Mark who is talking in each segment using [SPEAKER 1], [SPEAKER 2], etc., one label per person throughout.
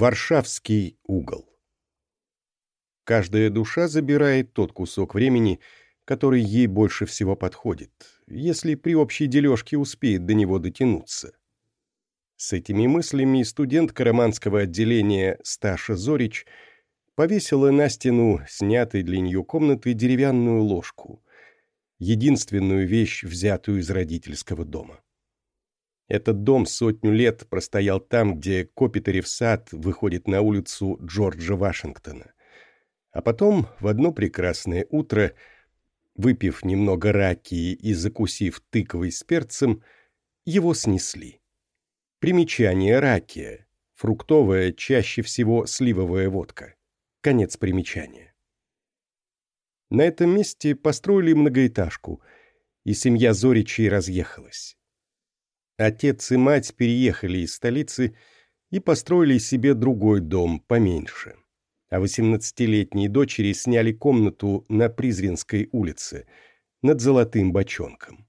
[SPEAKER 1] Варшавский угол. Каждая душа забирает тот кусок времени, который ей больше всего подходит, если при общей дележке успеет до него дотянуться. С этими мыслями студент Караманского отделения Сташа Зорич повесила на стену снятой для нее комнаты деревянную ложку, единственную вещь, взятую из родительского дома. Этот дом сотню лет простоял там, где Копитерев сад выходит на улицу Джорджа Вашингтона. А потом, в одно прекрасное утро, выпив немного ракии и закусив тыквой с перцем, его снесли. Примечание ракия. Фруктовая, чаще всего сливовая водка. Конец примечания. На этом месте построили многоэтажку, и семья Зоричей разъехалась. Отец и мать переехали из столицы и построили себе другой дом поменьше. А 18-летние дочери сняли комнату на Призренской улице, над Золотым бочонком.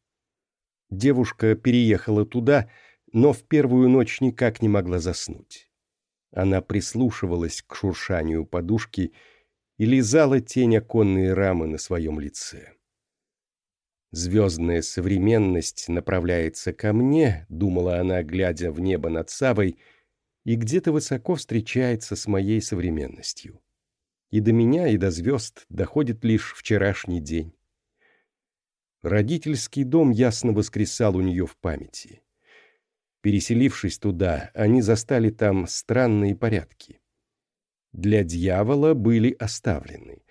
[SPEAKER 1] Девушка переехала туда, но в первую ночь никак не могла заснуть. Она прислушивалась к шуршанию подушки и лизала тень оконной рамы на своем лице. Звездная современность направляется ко мне, думала она, глядя в небо над Савой, и где-то высоко встречается с моей современностью. И до меня, и до звезд доходит лишь вчерашний день. Родительский дом ясно воскресал у нее в памяти. Переселившись туда, они застали там странные порядки. Для дьявола были оставлены.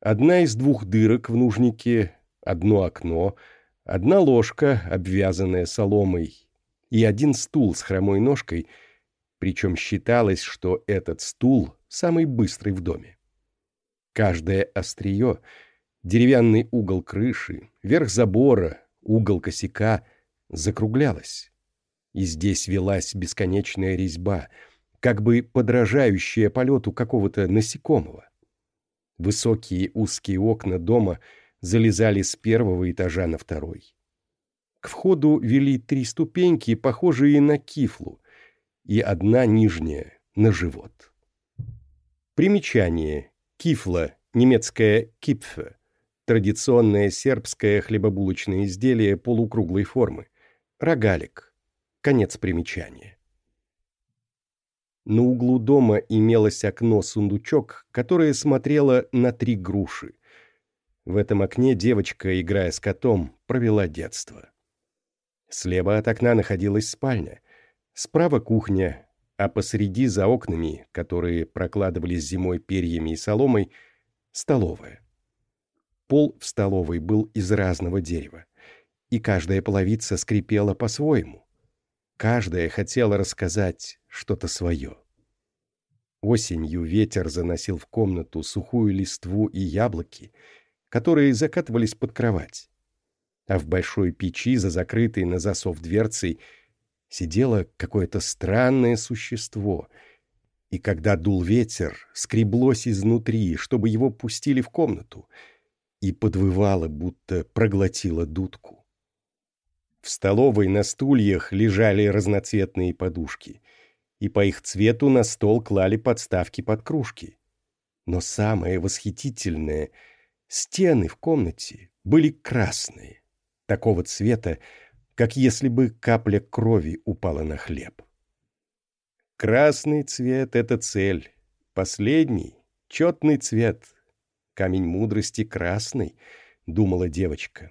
[SPEAKER 1] Одна из двух дырок в нужнике одно окно, одна ложка, обвязанная соломой, и один стул с хромой ножкой, причем считалось, что этот стул самый быстрый в доме. Каждое острие, деревянный угол крыши, верх забора, угол косяка закруглялось. И здесь велась бесконечная резьба, как бы подражающая полету какого-то насекомого. Высокие узкие окна дома — залезали с первого этажа на второй. К входу вели три ступеньки, похожие на кифлу, и одна нижняя, на живот. Примечание. Кифла, немецкое кипфе, традиционное сербское хлебобулочное изделие полукруглой формы. Рогалик. Конец примечания. На углу дома имелось окно-сундучок, которое смотрело на три груши. В этом окне девочка, играя с котом, провела детство. Слева от окна находилась спальня, справа кухня, а посреди за окнами, которые прокладывались зимой перьями и соломой, столовая. Пол в столовой был из разного дерева, и каждая половица скрипела по-своему. Каждая хотела рассказать что-то свое. Осенью ветер заносил в комнату сухую листву и яблоки, которые закатывались под кровать. А в большой печи, за закрытой на засов дверцей, сидело какое-то странное существо, и когда дул ветер, скреблось изнутри, чтобы его пустили в комнату, и подвывало, будто проглотило дудку. В столовой на стульях лежали разноцветные подушки, и по их цвету на стол клали подставки под кружки. Но самое восхитительное — Стены в комнате были красные, такого цвета, как если бы капля крови упала на хлеб. Красный цвет — это цель, последний — четный цвет, камень мудрости красный, — думала девочка.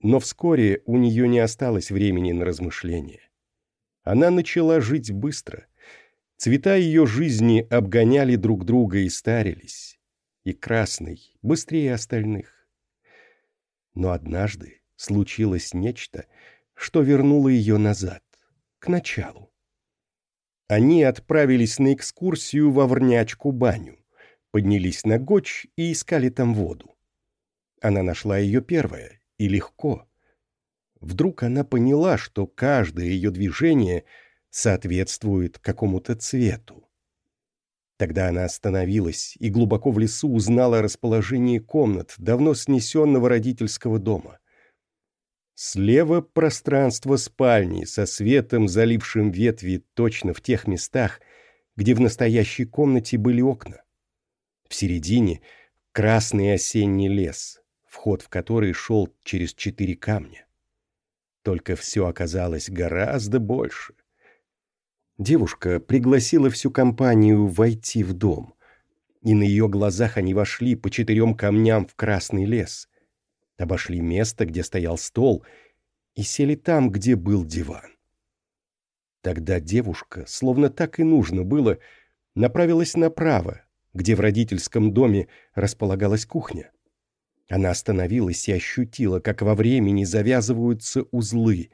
[SPEAKER 1] Но вскоре у нее не осталось времени на размышления. Она начала жить быстро. Цвета ее жизни обгоняли друг друга и старились и красный, быстрее остальных. Но однажды случилось нечто, что вернуло ее назад, к началу. Они отправились на экскурсию во Врнячку баню, поднялись на Гоч и искали там воду. Она нашла ее первая, и легко. Вдруг она поняла, что каждое ее движение соответствует какому-то цвету. Тогда она остановилась и глубоко в лесу узнала расположение комнат, давно снесенного родительского дома. Слева пространство спальни со светом, залившим ветви точно в тех местах, где в настоящей комнате были окна. В середине — красный осенний лес, вход в который шел через четыре камня. Только все оказалось гораздо больше. Девушка пригласила всю компанию войти в дом, и на ее глазах они вошли по четырем камням в красный лес, обошли место, где стоял стол, и сели там, где был диван. Тогда девушка, словно так и нужно было, направилась направо, где в родительском доме располагалась кухня. Она остановилась и ощутила, как во времени завязываются узлы.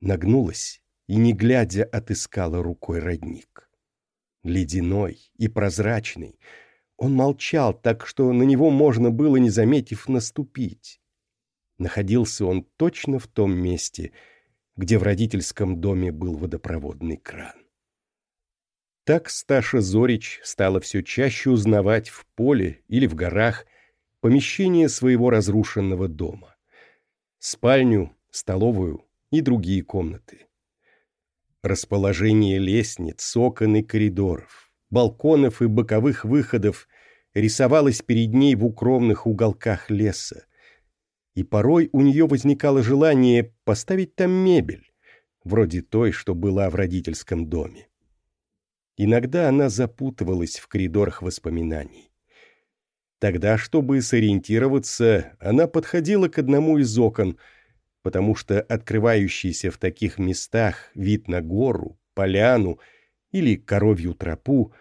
[SPEAKER 1] Нагнулась и, не глядя, отыскала рукой родник. Ледяной и прозрачный. Он молчал так, что на него можно было, не заметив, наступить. Находился он точно в том месте, где в родительском доме был водопроводный кран. Так Сташа Зорич стала все чаще узнавать в поле или в горах помещение своего разрушенного дома. Спальню, столовую и другие комнаты. Расположение лестниц, окон и коридоров, балконов и боковых выходов рисовалось перед ней в укромных уголках леса, и порой у нее возникало желание поставить там мебель, вроде той, что была в родительском доме. Иногда она запутывалась в коридорах воспоминаний. Тогда, чтобы сориентироваться, она подходила к одному из окон, потому что открывающийся в таких местах вид на гору, поляну или коровью тропу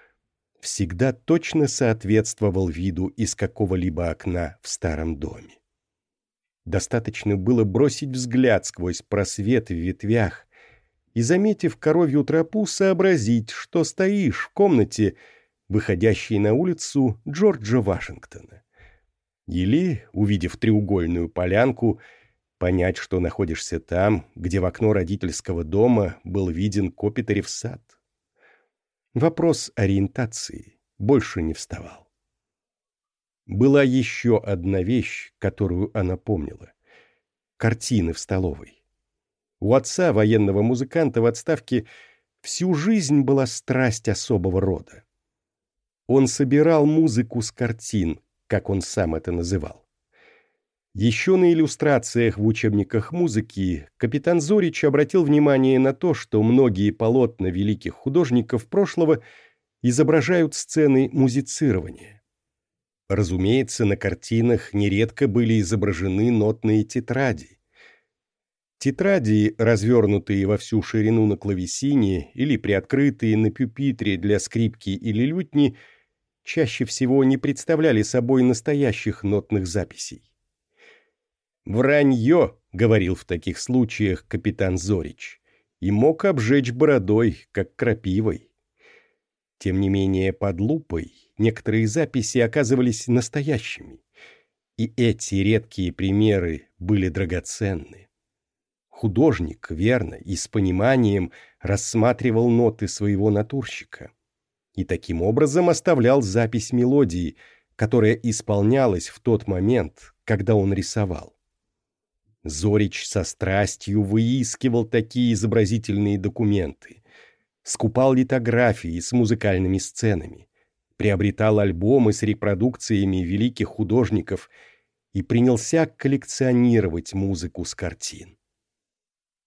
[SPEAKER 1] всегда точно соответствовал виду из какого-либо окна в старом доме. Достаточно было бросить взгляд сквозь просвет в ветвях и, заметив коровью тропу, сообразить, что стоишь в комнате, выходящей на улицу Джорджа Вашингтона. Или, увидев треугольную полянку, понять, что находишься там, где в окно родительского дома был виден Копитерев сад. Вопрос ориентации больше не вставал. Была еще одна вещь, которую она помнила. Картины в столовой. У отца, военного музыканта в отставке, всю жизнь была страсть особого рода. Он собирал музыку с картин, как он сам это называл. Еще на иллюстрациях в учебниках музыки капитан Зорич обратил внимание на то, что многие полотна великих художников прошлого изображают сцены музицирования. Разумеется, на картинах нередко были изображены нотные тетради. Тетради, развернутые во всю ширину на клавесине или приоткрытые на пюпитре для скрипки или лютни, чаще всего не представляли собой настоящих нотных записей. «Вранье», — говорил в таких случаях капитан Зорич, и мог обжечь бородой, как крапивой. Тем не менее, под лупой некоторые записи оказывались настоящими. И эти редкие примеры были драгоценны. Художник, верно и с пониманием рассматривал ноты своего натурщика. И таким образом оставлял запись мелодии, которая исполнялась в тот момент, когда он рисовал. Зорич со страстью выискивал такие изобразительные документы, скупал литографии с музыкальными сценами, приобретал альбомы с репродукциями великих художников и принялся коллекционировать музыку с картин.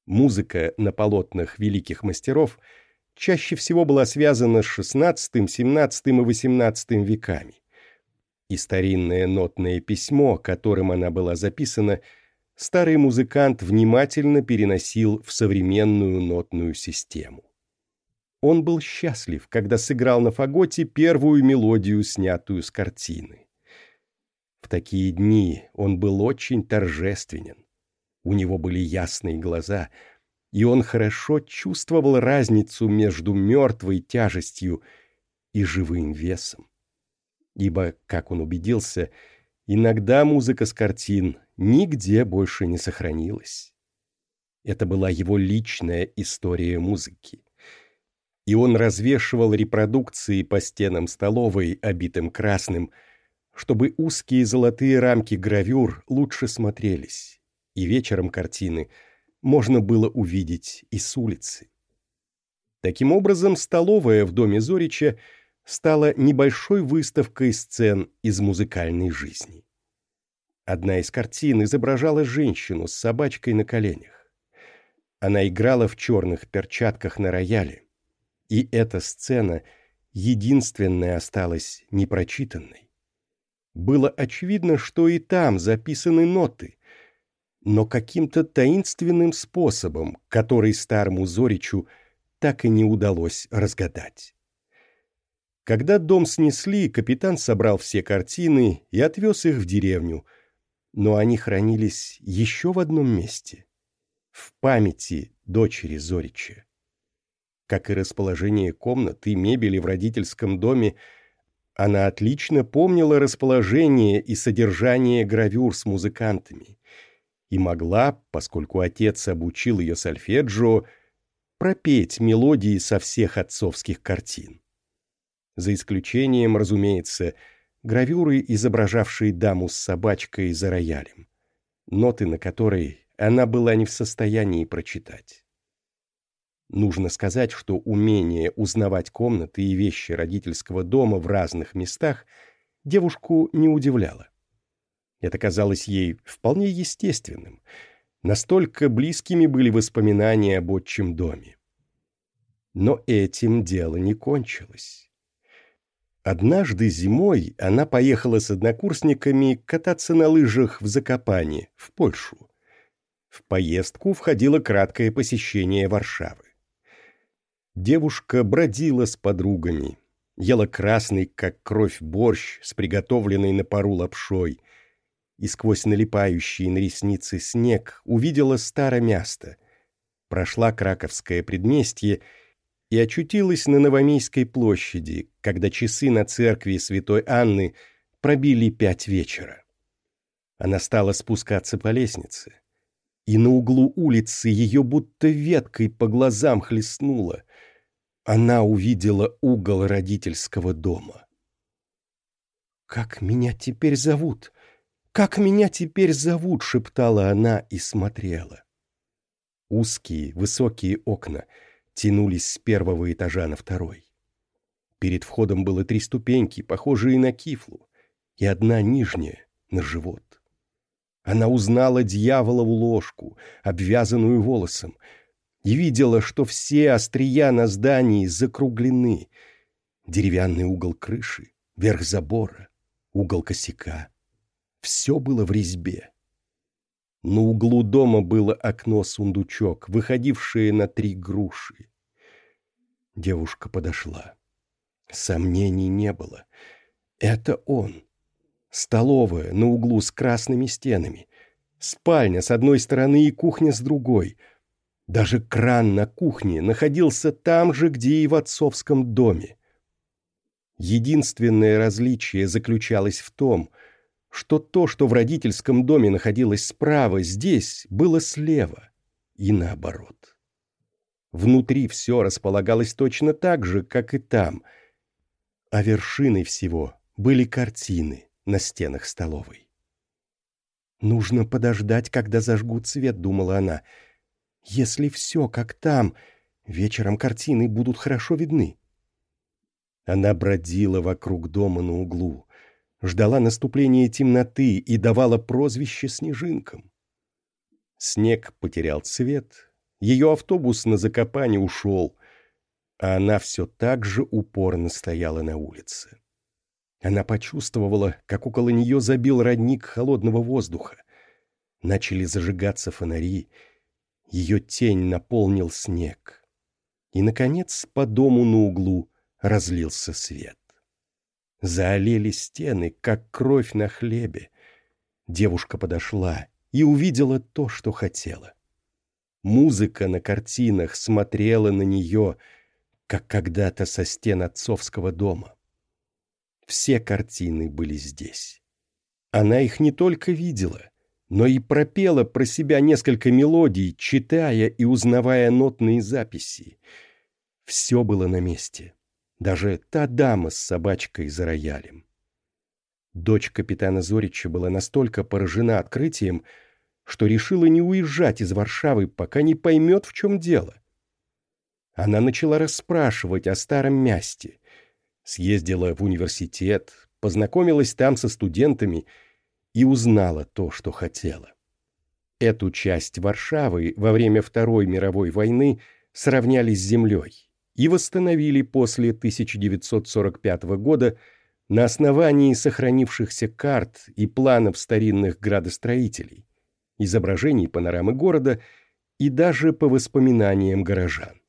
[SPEAKER 1] Музыка на полотнах великих мастеров чаще всего была связана с XVI, XVII и XVIII веками. И старинное нотное письмо, которым она была записана, старый музыкант внимательно переносил в современную нотную систему. Он был счастлив, когда сыграл на фаготе первую мелодию, снятую с картины. В такие дни он был очень торжественен. У него были ясные глаза, и он хорошо чувствовал разницу между мертвой тяжестью и живым весом. Ибо, как он убедился, иногда музыка с картин нигде больше не сохранилась. Это была его личная история музыки и он развешивал репродукции по стенам столовой, обитым красным, чтобы узкие золотые рамки гравюр лучше смотрелись, и вечером картины можно было увидеть и с улицы. Таким образом, столовая в доме Зорича стала небольшой выставкой сцен из музыкальной жизни. Одна из картин изображала женщину с собачкой на коленях. Она играла в черных перчатках на рояле, и эта сцена единственная осталась непрочитанной. Было очевидно, что и там записаны ноты, но каким-то таинственным способом, который старому Зоричу так и не удалось разгадать. Когда дом снесли, капитан собрал все картины и отвез их в деревню, но они хранились еще в одном месте — в памяти дочери Зорича. Как и расположение комнат и мебели в родительском доме, она отлично помнила расположение и содержание гравюр с музыкантами и могла, поскольку отец обучил ее сольфеджио, пропеть мелодии со всех отцовских картин. За исключением, разумеется, гравюры, изображавшие даму с собачкой за роялем, ноты на которой она была не в состоянии прочитать. Нужно сказать, что умение узнавать комнаты и вещи родительского дома в разных местах девушку не удивляло. Это казалось ей вполне естественным. Настолько близкими были воспоминания об отчим доме. Но этим дело не кончилось. Однажды зимой она поехала с однокурсниками кататься на лыжах в Закопане, в Польшу. В поездку входило краткое посещение Варшавы. Девушка бродила с подругами, ела красный, как кровь, борщ с приготовленной на пару лапшой, и сквозь налипающие на ресницы снег увидела старомясто, прошла Краковское предместье и очутилась на Новомейской площади, когда часы на церкви святой Анны пробили пять вечера. Она стала спускаться по лестнице, и на углу улицы ее будто веткой по глазам хлестнуло — она увидела угол родительского дома. «Как меня теперь зовут? Как меня теперь зовут?» — шептала она и смотрела. Узкие, высокие окна тянулись с первого этажа на второй. Перед входом было три ступеньки, похожие на кифлу, и одна нижняя, на живот. Она узнала дьяволову ложку, обвязанную волосом, и видела, что все острия на здании закруглены. Деревянный угол крыши, верх забора, угол косяка. Все было в резьбе. На углу дома было окно-сундучок, выходившее на три груши. Девушка подошла. Сомнений не было. Это он. Столовая на углу с красными стенами. Спальня с одной стороны и кухня с другой — даже кран на кухне находился там же, где и в отцовском доме. Единственное различие заключалось в том, что то, что в родительском доме находилось справа, здесь было слева, и наоборот. Внутри все располагалось точно так же, как и там, а вершиной всего были картины на стенах столовой. «Нужно подождать, когда зажгут свет», — думала она, — если все как там, вечером картины будут хорошо видны. Она бродила вокруг дома на углу, ждала наступления темноты и давала прозвище снежинкам. Снег потерял цвет, ее автобус на Закопане ушел, а она все так же упорно стояла на улице. Она почувствовала, как около нее забил родник холодного воздуха. Начали зажигаться фонари — ее тень наполнил снег. И, наконец, по дому на углу разлился свет. Заолели стены, как кровь на хлебе. Девушка подошла и увидела то, что хотела. Музыка на картинах смотрела на нее, как когда-то со стен отцовского дома. Все картины были здесь. Она их не только видела, но и пропела про себя несколько мелодий, читая и узнавая нотные записи. Все было на месте. Даже та дама с собачкой за роялем. Дочь капитана Зорича была настолько поражена открытием, что решила не уезжать из Варшавы, пока не поймет, в чем дело. Она начала расспрашивать о старом месте. Съездила в университет, познакомилась там со студентами и узнала то, что хотела. Эту часть Варшавы во время Второй мировой войны сравняли с землей и восстановили после 1945 года на основании сохранившихся карт и планов старинных градостроителей, изображений панорамы города и даже по воспоминаниям горожан.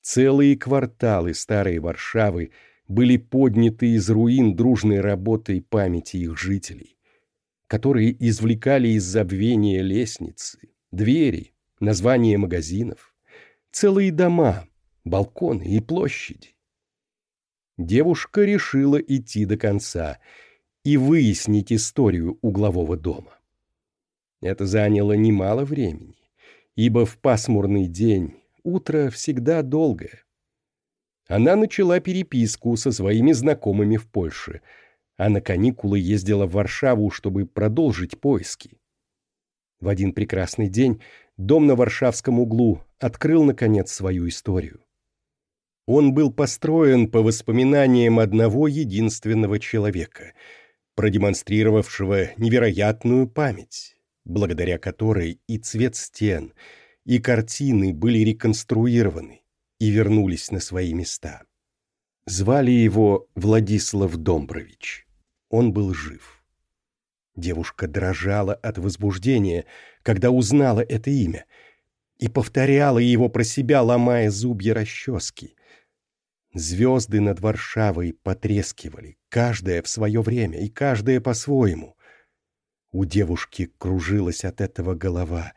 [SPEAKER 1] Целые кварталы старой Варшавы были подняты из руин дружной работой памяти их жителей, которые извлекали из забвения лестницы, двери, названия магазинов, целые дома, балконы и площади. Девушка решила идти до конца и выяснить историю углового дома. Это заняло немало времени, ибо в пасмурный день утро всегда долгое. Она начала переписку со своими знакомыми в Польше, а на каникулы ездила в Варшаву, чтобы продолжить поиски. В один прекрасный день дом на Варшавском углу открыл, наконец, свою историю. Он был построен по воспоминаниям одного единственного человека, продемонстрировавшего невероятную память, благодаря которой и цвет стен, и картины были реконструированы и вернулись на свои места. Звали его Владислав Домбрович. Он был жив. Девушка дрожала от возбуждения, когда узнала это имя, и повторяла его про себя, ломая зубья расчески. Звезды над Варшавой потрескивали, каждая в свое время и каждая по-своему. У девушки кружилась от этого голова,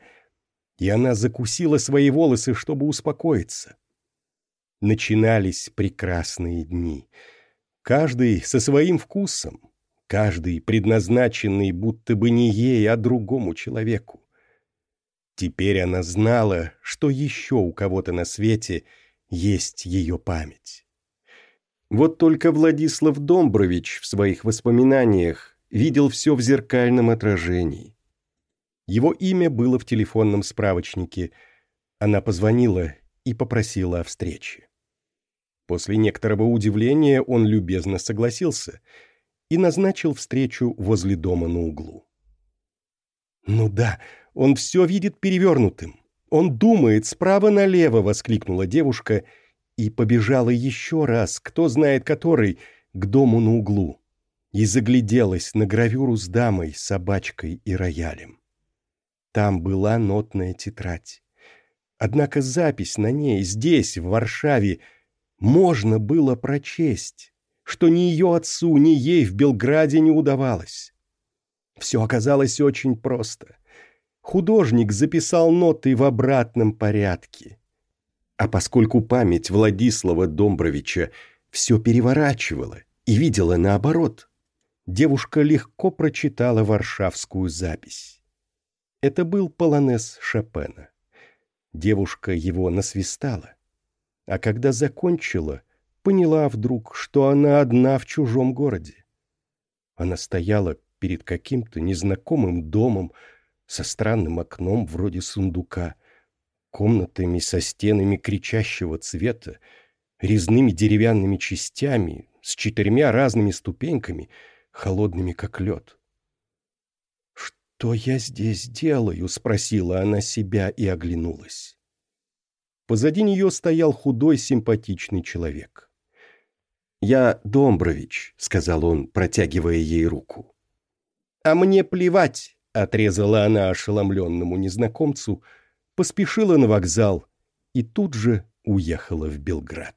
[SPEAKER 1] и она закусила свои волосы, чтобы успокоиться. Начинались прекрасные дни. Каждый со своим вкусом, каждый предназначенный будто бы не ей, а другому человеку. Теперь она знала, что еще у кого-то на свете есть ее память. Вот только Владислав Домбрович в своих воспоминаниях видел все в зеркальном отражении. Его имя было в телефонном справочнике. Она позвонила и попросила о встрече. После некоторого удивления он любезно согласился и назначил встречу возле дома на углу. «Ну да, он все видит перевернутым. Он думает справа налево!» — воскликнула девушка — и побежала еще раз, кто знает который, к дому на углу, и загляделась на гравюру с дамой, собачкой и роялем. Там была нотная тетрадь. Однако запись на ней здесь, в Варшаве, можно было прочесть, что ни ее отцу, ни ей в Белграде не удавалось. Все оказалось очень просто. Художник записал ноты в обратном порядке. А поскольку память Владислава Домбровича все переворачивала и видела наоборот, девушка легко прочитала варшавскую запись. Это был полонез Шопена. Девушка его насвистала, а когда закончила, поняла вдруг, что она одна в чужом городе. Она стояла перед каким-то незнакомым домом со странным окном вроде сундука — комнатами со стенами кричащего цвета, резными деревянными частями, с четырьмя разными ступеньками, холодными как лед. «Что я здесь делаю?» — спросила она себя и оглянулась. Позади нее стоял худой симпатичный человек. «Я Домбрович», — сказал он, протягивая ей руку. «А мне плевать», — отрезала она ошеломленному незнакомцу, — поспешила на вокзал и тут же уехала в Белград.